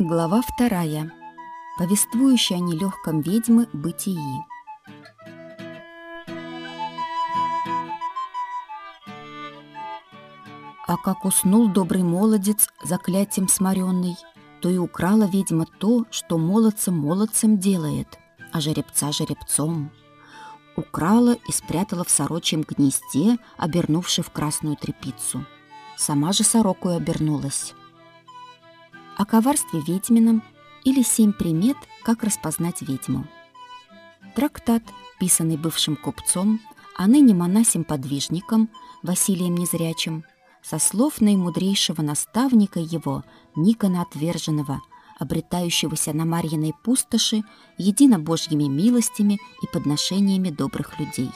Глава вторая. Повествующая о нелегком ведьмы бытии. А как уснул добрый молодец, заклятием сморенный, то и украла ведьма то, что молодцем молодцем делает, а жеребца жеребцом. Украла и спрятала в сорочьем гнезде, обернувши в красную тряпицу. Сама же сорокую обернулась. О коварстве ведьмином или семь примет, как распознать ведьму. Трактат, писанный бывшим купцом, а ныне монасем-подвижником Василием Незрячим, со слов наимудрейшего наставника его, Никона Отверженного, обретающегося на Марьиной пустоши единобожьими милостями и подношениями добрых людей.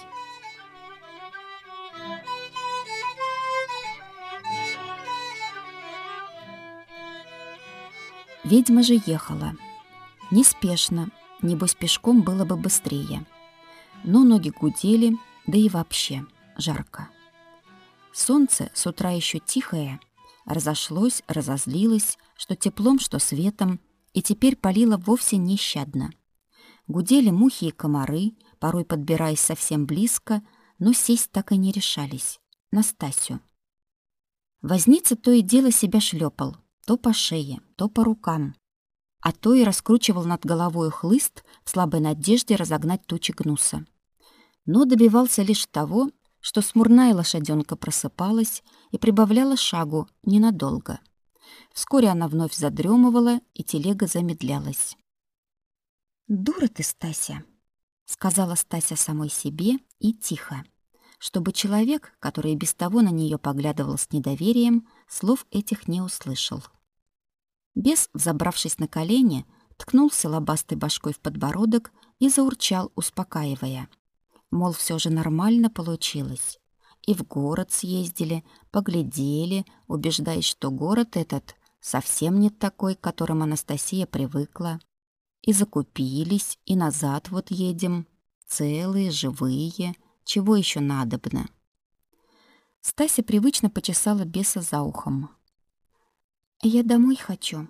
Ведьма же ехала. Неспешно, небось пешком было бы быстрее. Но ноги гудели, да и вообще жарко. Солнце с утра еще тихое, разошлось, разозлилось, что теплом, что светом, и теперь палило вовсе нещадно. Гудели мухи и комары, порой подбираясь совсем близко, но сесть так и не решались. Настасью. Возница то и дело себя шлепал, то по шее, то по рукам, а то и раскручивал над головой хлыст в слабой надежде разогнать тучи гнуса. Но добивался лишь того, что смурная лошаденка просыпалась и прибавляла шагу ненадолго. Вскоре она вновь задремывала, и телега замедлялась. «Дура ты, Стася!» — сказала Стася самой себе и тихо, чтобы человек, который без того на нее поглядывал с недоверием, слов этих не услышал. Бес, взобравшись на колени, ткнулся лобастой башкой в подбородок и заурчал, успокаивая. Мол, все же нормально получилось. И в город съездили, поглядели, убеждаясь, что город этот совсем не такой, к которым Анастасия привыкла. И закупились, и назад вот едем. Целые, живые. Чего еще надобно? Стася привычно почесала беса за ухом. Я домой хочу.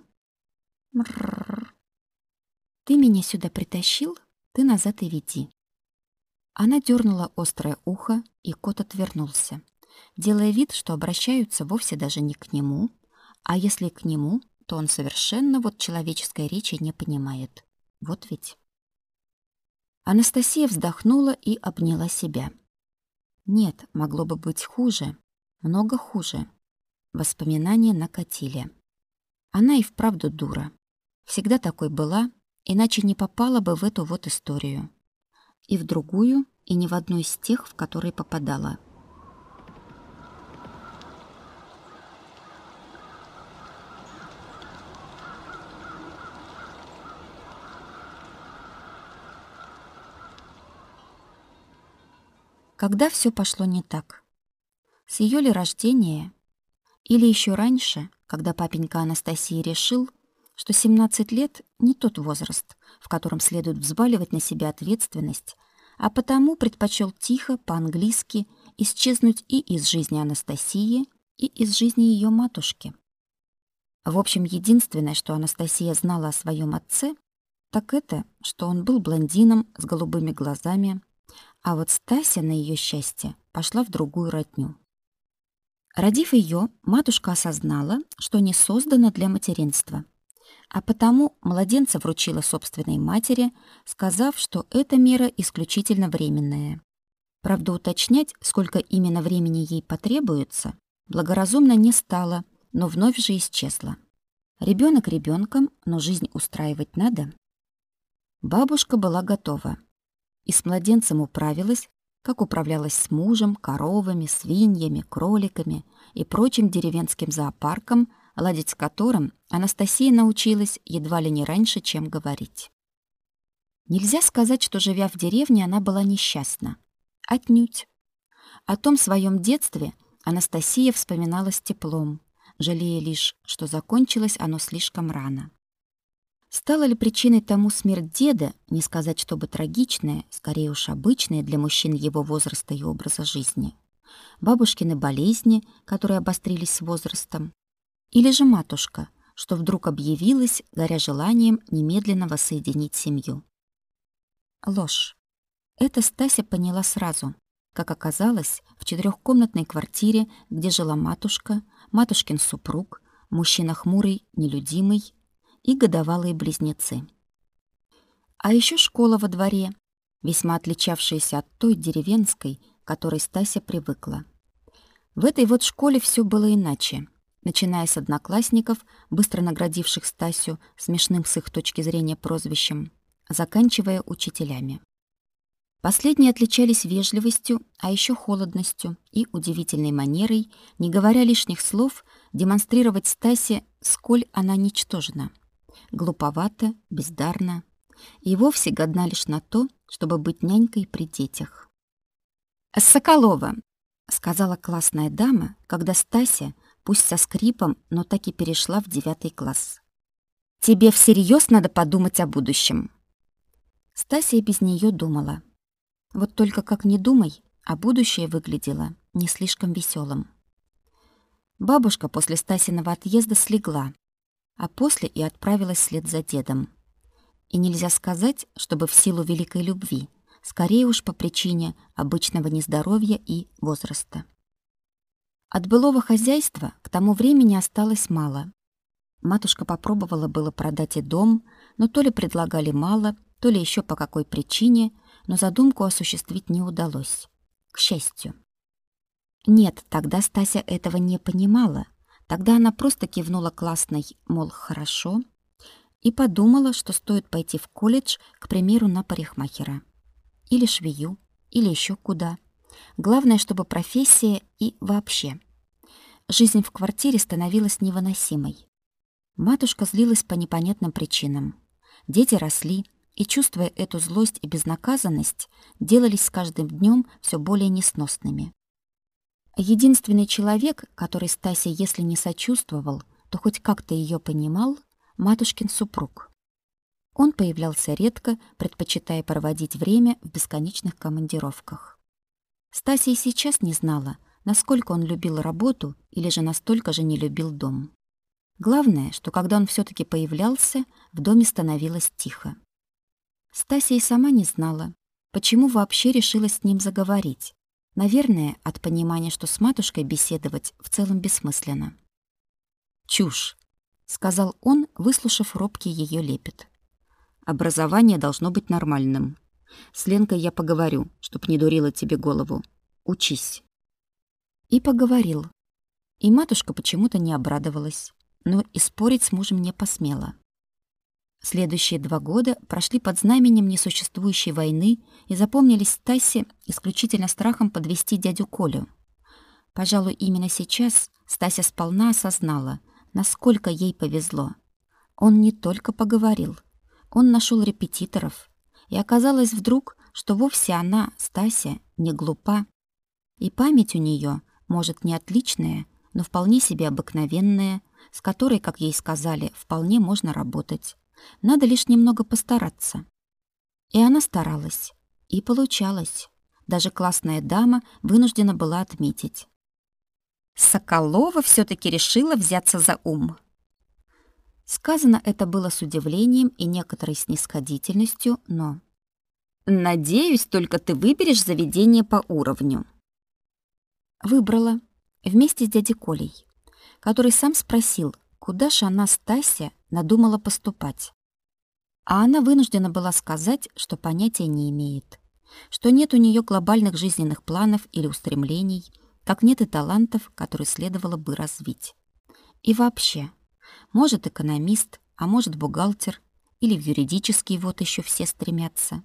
Мрррр. Ты меня сюда притащил, ты назад и веди. Она дернула острое ухо, и кот отвернулся, делая вид, что обращаются вовсе даже не к нему, а если к нему, то он совершенно вот человеческой речи не понимает. Вот ведь. Анастасия вздохнула и обняла себя. Нет, могло бы быть хуже, много хуже. Воспоминания накатили. Она и вправду дура. Всегда такой была, иначе не попала бы в эту вот историю. И в другую, и ни в одну из тех, в которые попадала. Когда все пошло не так? С ее ли рождения? Или еще раньше, когда папенька Анастасии решил, что 17 лет не тот возраст, в котором следует взваливать на себя ответственность, а потому предпочел тихо, по-английски, исчезнуть и из жизни Анастасии, и из жизни ее матушки. В общем, единственное, что Анастасия знала о своем отце, так это, что он был блондином с голубыми глазами, а вот Стася, на ее счастье, пошла в другую родню. Родив ее, матушка осознала, что не создана для материнства. А потому младенца вручила собственной матери, сказав, что эта мера исключительно временная. Правда, уточнять, сколько именно времени ей потребуется, благоразумно не стало, но вновь же исчезла. Ребенок ребенком, но жизнь устраивать надо. Бабушка была готова. И с младенцем управилась, как управлялась с мужем, коровами, свиньями, кроликами и прочим деревенским зоопарком, ладить с которым Анастасия научилась едва ли не раньше, чем говорить. Нельзя сказать, что, живя в деревне, она была несчастна. Отнюдь. О том своем детстве Анастасия вспоминала с теплом, жалея лишь, что закончилось оно слишком рано. Стала ли причиной тому смерть деда, не сказать, чтобы трагичная, скорее уж обычная для мужчин его возраста и образа жизни? Бабушкины болезни, которые обострились с возрастом? Или же матушка, что вдруг объявилась, горя желанием немедленно воссоединить семью. Ложь. Это Стася поняла сразу. Как оказалось, в четырехкомнатной квартире, где жила матушка, матушкин супруг, мужчина хмурый, нелюдимый и годовалые близнецы. А еще школа во дворе, весьма отличавшаяся от той деревенской, к которой Стася привыкла. В этой вот школе все было иначе начиная с одноклассников, быстро наградивших Стасю смешным с их точки зрения прозвищем, заканчивая учителями. Последние отличались вежливостью, а еще холодностью и удивительной манерой, не говоря лишних слов, демонстрировать Стасе, сколь она ничтожна. Глуповата, бездарна и вовсе годна лишь на то, чтобы быть нянькой при детях. «Соколова!» — сказала классная дама, когда Стася, пусть со скрипом, но так и перешла в девятый класс. «Тебе всерьез надо подумать о будущем». Стася без нее думала. Вот только как не думай, а будущее выглядело не слишком веселым. Бабушка после Стасиного отъезда слегла, а после и отправилась вслед за дедом. И нельзя сказать, чтобы в силу великой любви, скорее уж по причине обычного нездоровья и возраста. От былого хозяйства к тому времени осталось мало. Матушка попробовала было продать и дом, но то ли предлагали мало, то ли еще по какой причине, но задумку осуществить не удалось. К счастью. Нет, тогда Стася этого не понимала. Тогда она просто кивнула классной, мол, хорошо, и подумала, что стоит пойти в колледж, к примеру, на парикмахера. Или швею, или еще куда. Главное, чтобы профессия и вообще. Жизнь в квартире становилась невыносимой. Матушка злилась по непонятным причинам. Дети росли, и, чувствуя эту злость и безнаказанность, делались с каждым днем все более несносными. Единственный человек, который Стасе, если не сочувствовал, то хоть как-то ее понимал, матушкин супруг. Он появлялся редко, предпочитая проводить время в бесконечных командировках. Стася и сейчас не знала, насколько он любил работу или же настолько же не любил дом. Главное, что когда он все таки появлялся, в доме становилось тихо. Стася и сама не знала, почему вообще решилась с ним заговорить. Наверное, от понимания, что с матушкой беседовать в целом бессмысленно. «Чушь», — сказал он, выслушав робкий ее лепет. «Образование должно быть нормальным. С Ленкой я поговорю, чтоб не дурила тебе голову. Учись». И поговорил. И матушка почему-то не обрадовалась, но и спорить с мужем не посмела. Следующие два года прошли под знаменем несуществующей войны и запомнились Стасе исключительно страхом подвести дядю Колю. Пожалуй, именно сейчас Стася сполна осознала, насколько ей повезло. Он не только поговорил, он нашел репетиторов, и оказалось вдруг, что вовсе она, Стася, не глупа, и память у нее, может, не отличная, но вполне себе обыкновенная, с которой, как ей сказали, вполне можно работать. Надо лишь немного постараться. И она старалась. И получалось. Даже классная дама вынуждена была отметить. Соколова все таки решила взяться за ум. Сказано это было с удивлением и некоторой снисходительностью, но... «Надеюсь, только ты выберешь заведение по уровню». Выбрала. Вместе с дядей Колей, который сам спросил, куда же она, Стася, надумала поступать. А она вынуждена была сказать, что понятия не имеет, что нет у нее глобальных жизненных планов или устремлений, как нет и талантов, которые следовало бы развить. И вообще, может экономист, а может бухгалтер, или в юридический вот еще все стремятся.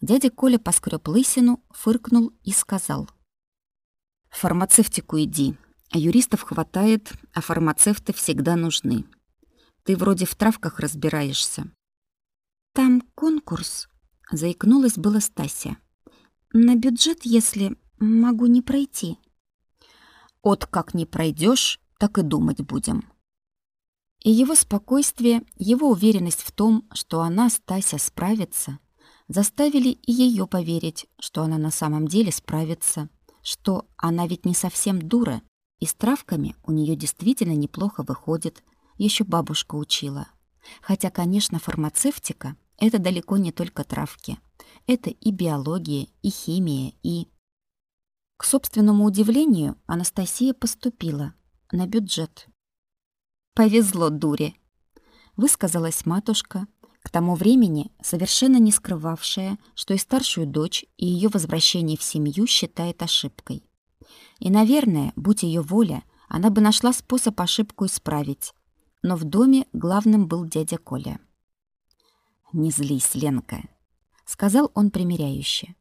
Дядя Коля поскреб лысину, фыркнул и сказал. «В фармацевтику иди. Юристов хватает, а фармацевты всегда нужны. Ты вроде в травках разбираешься. Там конкурс, заикнулась была Стася. На бюджет, если могу не пройти. От как не пройдешь, так и думать будем. И его спокойствие, его уверенность в том, что она, Стася, справится, заставили и ее поверить, что она на самом деле справится, что она ведь не совсем дура, и с травками у нее действительно неплохо выходит, еще бабушка учила. Хотя, конечно, фармацевтика — это далеко не только травки. Это и биология, и химия, и... К собственному удивлению, Анастасия поступила на бюджет. «Повезло, дуре!» — высказалась матушка, к тому времени совершенно не скрывавшая, что и старшую дочь, и ее возвращение в семью считает ошибкой. И, наверное, будь ее воля, она бы нашла способ ошибку исправить. Но в доме главным был дядя Коля. «Не злись, Ленка», — сказал он примиряюще.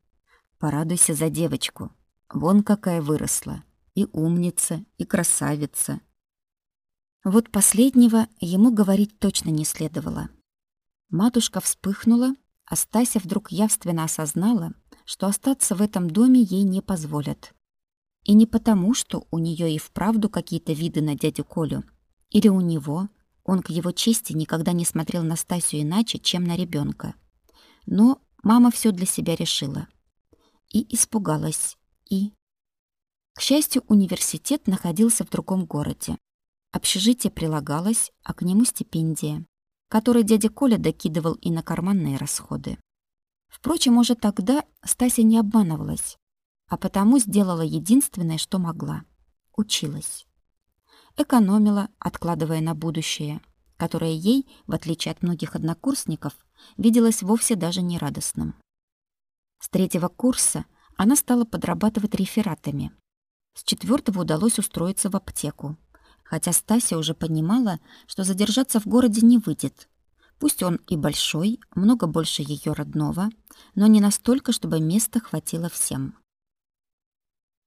«Порадуйся за девочку. Вон какая выросла. И умница, и красавица». Вот последнего ему говорить точно не следовало. Матушка вспыхнула, а Стася вдруг явственно осознала, что остаться в этом доме ей не позволят. И не потому, что у нее и вправду какие-то виды на дядю Колю, или у него, он к его чести никогда не смотрел на Стасю иначе, чем на ребенка. Но мама все для себя решила. И испугалась, и... К счастью, университет находился в другом городе. Общежитие прилагалось, а к нему стипендия, которой дядя Коля докидывал и на карманные расходы. Впрочем, уже тогда Стася не обманывалась, а потому сделала единственное, что могла — училась экономила, откладывая на будущее, которое ей, в отличие от многих однокурсников, виделось вовсе даже не радостным. С третьего курса она стала подрабатывать рефератами. С четвертого удалось устроиться в аптеку, хотя Стася уже понимала, что задержаться в городе не выйдет. Пусть он и большой, много больше ее родного, но не настолько, чтобы места хватило всем.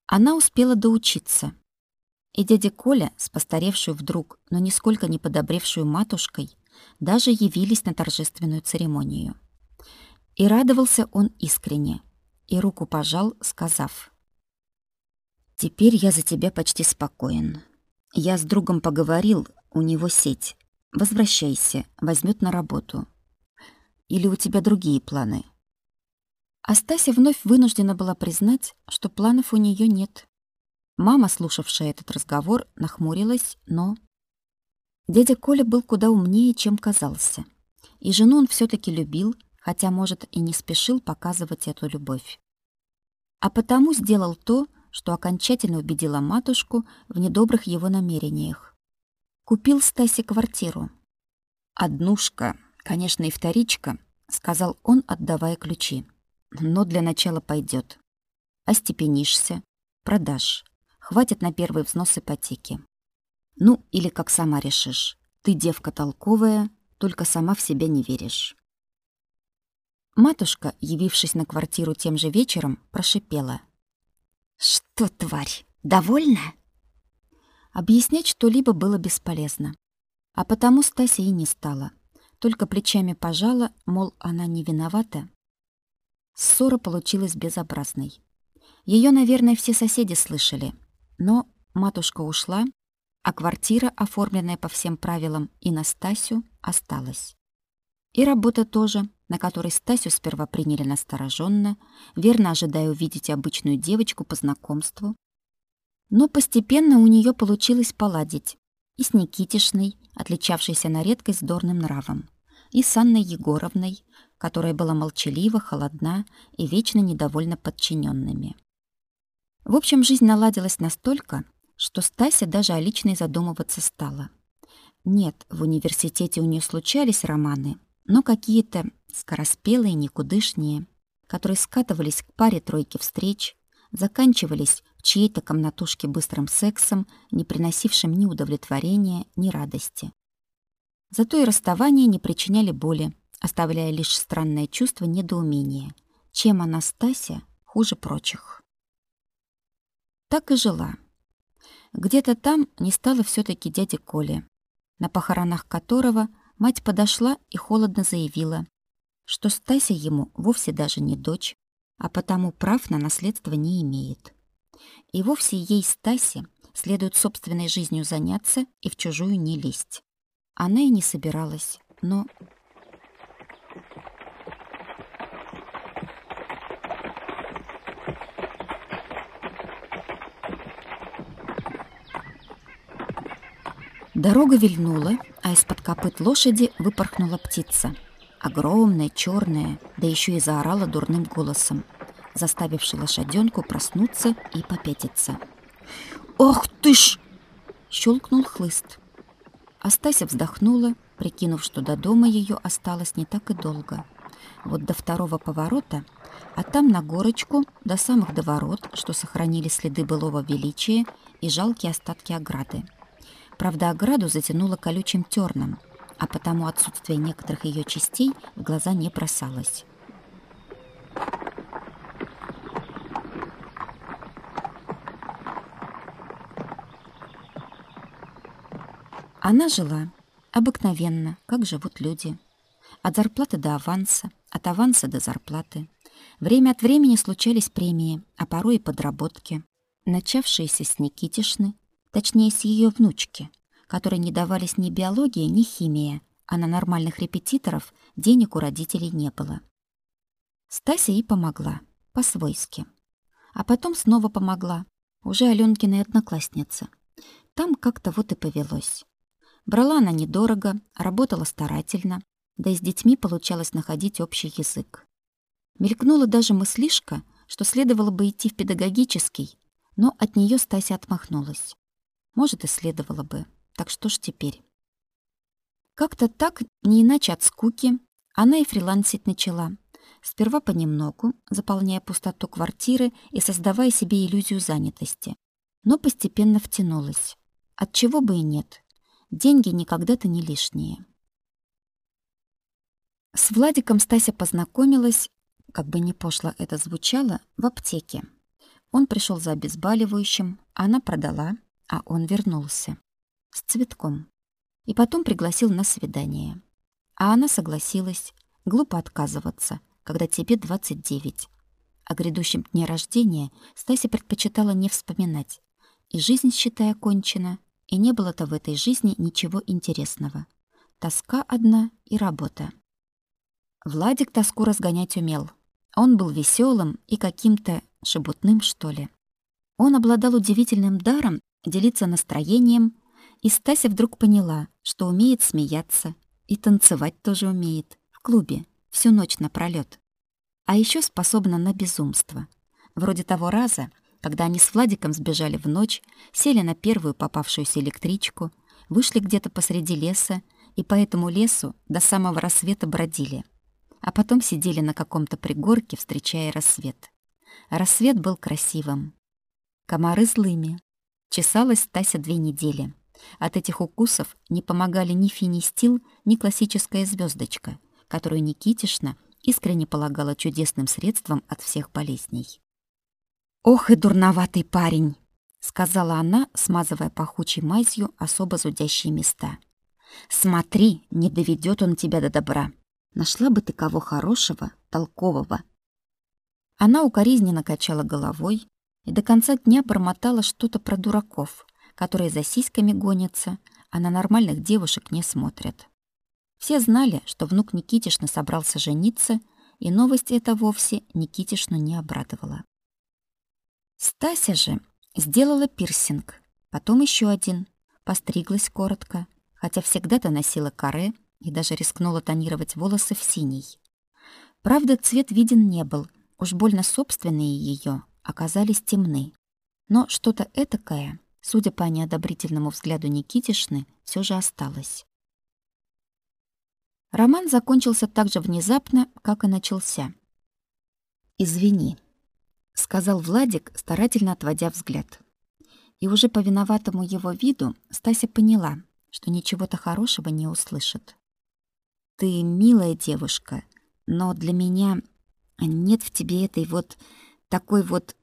Она успела доучиться, и дядя Коля, с постаревшую вдруг, но нисколько не подобревшую матушкой, даже явились на торжественную церемонию. И радовался он искренне, и руку пожал, сказав: "Теперь я за тебя почти спокоен. Я с другом поговорил, у него сеть. Возвращайся, возьмет на работу. Или у тебя другие планы?" Астася вновь вынуждена была признать, что планов у нее нет. Мама, слушавшая этот разговор, нахмурилась, но... Дядя Коля был куда умнее, чем казался. И жену он все таки любил, хотя, может, и не спешил показывать эту любовь. А потому сделал то, что окончательно убедило матушку в недобрых его намерениях. Купил Стасе квартиру. «Однушка, конечно, и вторичка», — сказал он, отдавая ключи. «Но для начала пойдет. Остепенишься, продашь. Хватит на первый взнос ипотеки. Ну, или как сама решишь. Ты девка толковая, только сама в себя не веришь. Матушка, явившись на квартиру тем же вечером, прошипела. «Что, тварь, довольна?» Объяснять что-либо было бесполезно. А потому Стася и не стала. Только плечами пожала, мол, она не виновата. Ссора получилась безобразной. Ее, наверное, все соседи слышали — но матушка ушла, а квартира, оформленная по всем правилам, и на Стасю осталась. И работа тоже, на которой Стасю сперва приняли настороженно, верно ожидая увидеть обычную девочку по знакомству. Но постепенно у нее получилось поладить и с Никитишной, отличавшейся на редкость дурным нравом, и с Анной Егоровной, которая была молчалива, холодна и вечно недовольна подчиненными. В общем, жизнь наладилась настолько, что Стася даже о личной задумываться стала. Нет, в университете у нее случались романы, но какие-то скороспелые, никудышние, которые скатывались к паре-тройке встреч, заканчивались в чьей-то комнатушке быстрым сексом, не приносившим ни удовлетворения, ни радости. Зато и расставания не причиняли боли, оставляя лишь странное чувство недоумения. Чем Анастасия хуже прочих? Так и жила. Где-то там не стало все таки дяди Коли, на похоронах которого мать подошла и холодно заявила, что Стася ему вовсе даже не дочь, а потому прав на наследство не имеет. И вовсе ей Стасе следует собственной жизнью заняться и в чужую не лезть. Она и не собиралась, но Дорога вильнула, а из-под копыт лошади выпорхнула птица. Огромная, черная, да еще и заорала дурным голосом, заставивший лошаденку проснуться и попятиться. «Ох ты ж!» — щелкнул хлыст. Астася вздохнула, прикинув, что до дома ее осталось не так и долго. Вот до второго поворота, а там на горочку до самых до что сохранили следы былого величия и жалкие остатки ограды. Правда, ограду затянуло колючим терном, а потому отсутствие некоторых ее частей в глаза не бросалось. Она жила обыкновенно, как живут люди. От зарплаты до аванса, от аванса до зарплаты. Время от времени случались премии, а порой и подработки, начавшиеся с Никитишны, точнее, с ее внучки, которой не давались ни биология, ни химия, а на нормальных репетиторов денег у родителей не было. Стася ей помогла, по-свойски. А потом снова помогла, уже Алёнкиной однокласснице. Там как-то вот и повелось. Брала она недорого, работала старательно, да и с детьми получалось находить общий язык. Мелькнула даже мыслишка, что следовало бы идти в педагогический, но от нее Стася отмахнулась. Может, и следовало бы. Так что ж теперь? Как-то так, не иначе от скуки, она и фрилансить начала. Сперва понемногу, заполняя пустоту квартиры и создавая себе иллюзию занятости. Но постепенно втянулась. От чего бы и нет. Деньги никогда-то не лишние. С Владиком Стася познакомилась, как бы не пошло это звучало, в аптеке. Он пришел за обезболивающим, она продала, а он вернулся. С цветком. И потом пригласил на свидание. А она согласилась. Глупо отказываться, когда тебе 29. О грядущем дне рождения Стася предпочитала не вспоминать. И жизнь, считая, кончена, и не было-то в этой жизни ничего интересного. Тоска одна и работа. Владик тоску разгонять умел. Он был веселым и каким-то шебутным, что ли. Он обладал удивительным даром делиться настроением, и Стася вдруг поняла, что умеет смеяться и танцевать тоже умеет в клубе всю ночь напролёт. А еще способна на безумство. Вроде того раза, когда они с Владиком сбежали в ночь, сели на первую попавшуюся электричку, вышли где-то посреди леса и по этому лесу до самого рассвета бродили. А потом сидели на каком-то пригорке, встречая рассвет. Рассвет был красивым. Комары злыми, Чесалась Тася две недели. От этих укусов не помогали ни финистил, ни классическая звездочка, которую Никитишна искренне полагала чудесным средством от всех болезней. «Ох и дурноватый парень!» — сказала она, смазывая пахучей мазью особо зудящие места. «Смотри, не доведет он тебя до добра. Нашла бы ты кого хорошего, толкового». Она укоризненно качала головой, и до конца дня бормотала что-то про дураков, которые за сиськами гонятся, а на нормальных девушек не смотрят. Все знали, что внук Никитишна собрался жениться, и новость эта вовсе Никитишну не обрадовала. Стася же сделала пирсинг, потом еще один, постриглась коротко, хотя всегда-то носила каре и даже рискнула тонировать волосы в синий. Правда, цвет виден не был, уж больно собственные ее, оказались темны. Но что-то этакое, судя по неодобрительному взгляду Никитишны, все же осталось. Роман закончился так же внезапно, как и начался. «Извини», — сказал Владик, старательно отводя взгляд. И уже по виноватому его виду Стася поняла, что ничего-то хорошего не услышит. «Ты милая девушка, но для меня нет в тебе этой вот такой вот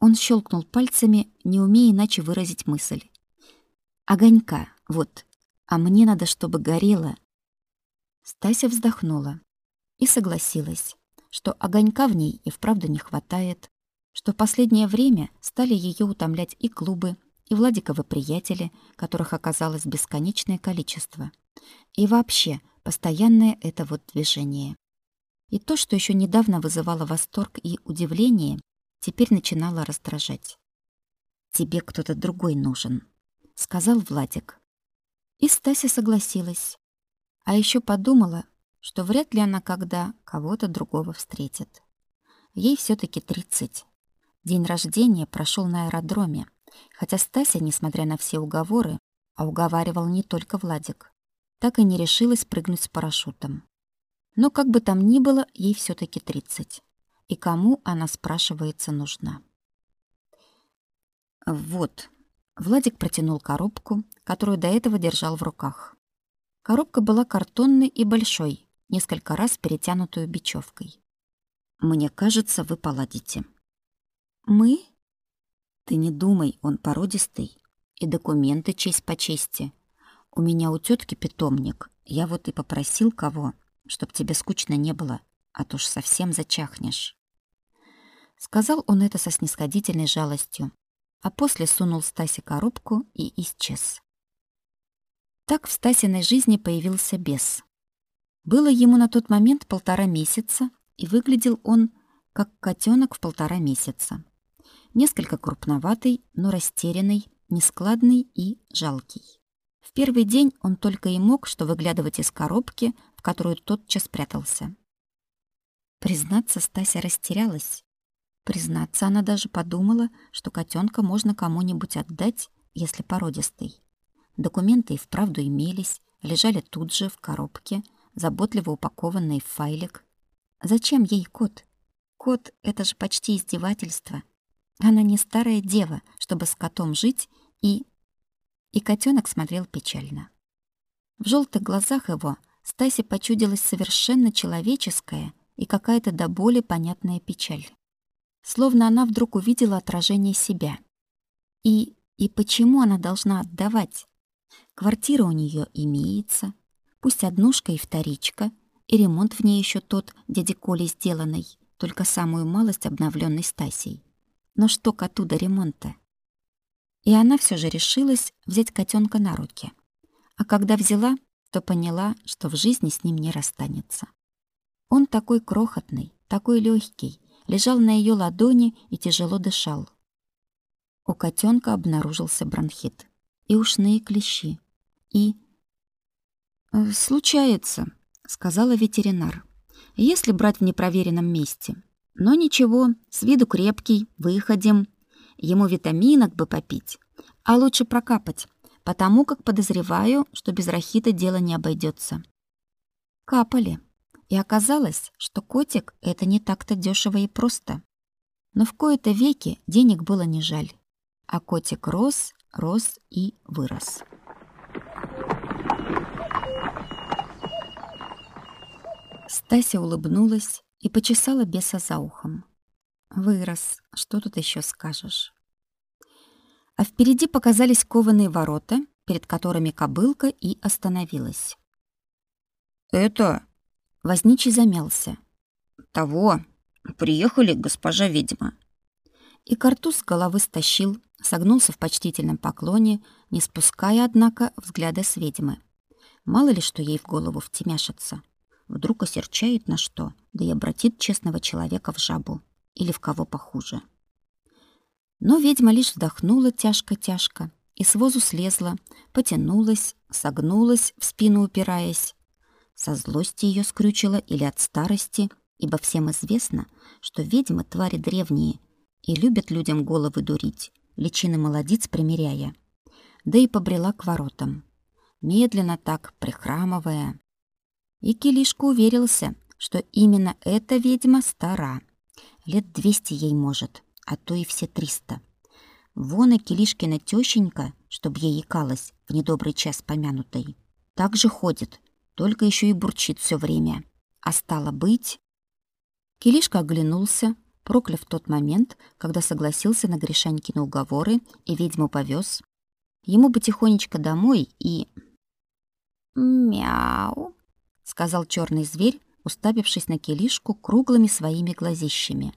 он щелкнул пальцами, не умея иначе выразить мысль. Огонька, вот. А мне надо, чтобы горело. Стася вздохнула и согласилась, что огонька в ней и вправду не хватает, что в последнее время стали ее утомлять и клубы, и Владиковы приятели, которых оказалось бесконечное количество. И вообще, постоянное это вот движение. И то, что еще недавно вызывало восторг и удивление, теперь начинала раздражать. «Тебе кто-то другой нужен», — сказал Владик. И Стася согласилась. А еще подумала, что вряд ли она когда кого-то другого встретит. Ей все таки 30. День рождения прошел на аэродроме, хотя Стася, несмотря на все уговоры, а уговаривал не только Владик, так и не решилась прыгнуть с парашютом. Но как бы там ни было, ей все таки 30. И кому она, спрашивается, нужна? Вот. Владик протянул коробку, которую до этого держал в руках. Коробка была картонной и большой, несколько раз перетянутую бечевкой. Мне кажется, вы поладите. Мы? Ты не думай, он породистый. И документы честь по чести. У меня у тетки питомник. Я вот и попросил кого, чтоб тебе скучно не было, а то ж совсем зачахнешь. Сказал он это со снисходительной жалостью, а после сунул Стасе коробку и исчез. Так в Стасиной жизни появился бес. Было ему на тот момент полтора месяца, и выглядел он как котенок в полтора месяца. Несколько крупноватый, но растерянный, нескладный и жалкий. В первый день он только и мог что выглядывать из коробки, в которую тотчас прятался. Признаться, Стася растерялась. Признаться, она даже подумала, что котенка можно кому-нибудь отдать, если породистый. Документы и вправду имелись, лежали тут же в коробке, заботливо упакованные в файлик. Зачем ей кот? Кот — это же почти издевательство. Она не старая дева, чтобы с котом жить, и... И котенок смотрел печально. В желтых глазах его Стасе почудилась совершенно человеческая и какая-то до боли понятная печаль. Словно она вдруг увидела отражение себя. И... и почему она должна отдавать? Квартира у нее имеется, пусть однушка и вторичка, и ремонт в ней еще тот дяде Коли сделанный, только самую малость обновленный Стасей. Но что коту до ремонта? И она все же решилась взять котенка на руки. А когда взяла, то поняла, что в жизни с ним не расстанется. Он такой крохотный, такой легкий, лежал на ее ладони и тяжело дышал. У котенка обнаружился бронхит и ушные клещи. И... «Э, «Случается», — сказала ветеринар, — «если брать в непроверенном месте. Но ничего, с виду крепкий, выходим. Ему витаминок бы попить, а лучше прокапать, потому как подозреваю, что без рахита дело не обойдется. Капали. И оказалось, что котик — это не так-то дешево и просто. Но в кои-то веки денег было не жаль. А котик рос, рос и вырос. Стася улыбнулась и почесала беса за ухом. Вырос, что тут еще скажешь? А впереди показались кованые ворота, перед которыми кобылка и остановилась. «Это...» — возничий замялся. «Того. Приехали, госпожа ведьма». И картуз с головы стащил, согнулся в почтительном поклоне, не спуская, однако, взгляда с ведьмы. Мало ли, что ей в голову втемяшится. Вдруг осерчает на что, да и обратит честного человека в жабу. Или в кого похуже. Но ведьма лишь вздохнула тяжко-тяжко и с возу слезла, потянулась, согнулась, в спину упираясь. Со злости ее скрючило или от старости, ибо всем известно, что ведьмы твари древние и любят людям головы дурить, личины молодиц примеряя. Да и побрела к воротам. Медленно так, прихрамывая. И Килишка уверился, что именно эта ведьма стара. Лет двести ей может, а то и все триста. Вон и Килишкина тёщенька, чтоб ей икалась в недобрый час помянутой, так же ходит, только еще и бурчит все время. А стало быть... Килишка оглянулся, прокляв тот момент, когда согласился на Гришанькины уговоры и ведьму повез. Ему бы тихонечко домой и... «Мяу», — сказал черный зверь, уставившись на Килишку круглыми своими глазищами.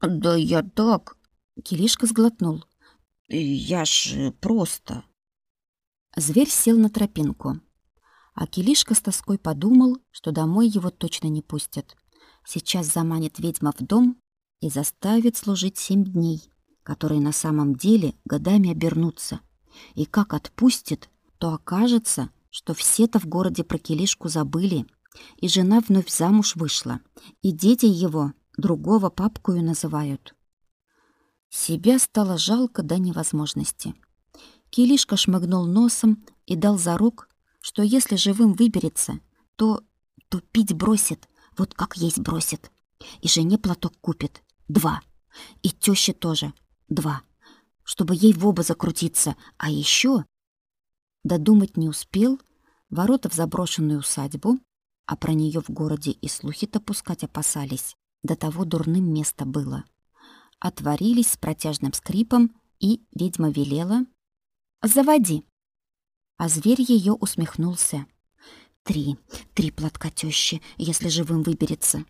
«Да я так...» Килишка сглотнул. «Я ж просто...» Зверь сел на тропинку. А Килишка с тоской подумал, что домой его точно не пустят. Сейчас заманит ведьма в дом и заставит служить семь дней, которые на самом деле годами обернутся. И как отпустит, то окажется, что все-то в городе про Килишку забыли, и жена вновь замуж вышла, и дети его другого папкою называют. Себя стало жалко до невозможности. Килишка шмыгнул носом и дал за рук, что если живым выберется, то тупить бросит, вот как есть бросит. И жене платок купит. Два. И тёще тоже. Два. Чтобы ей в оба закрутиться. А еще Додумать не успел. Ворота в заброшенную усадьбу, а про нее в городе и слухи-то пускать опасались. До того дурным место было. Отворились с протяжным скрипом, и ведьма велела «Заводи!» А зверь ее усмехнулся. «Три, три платка тещи, если живым выберется.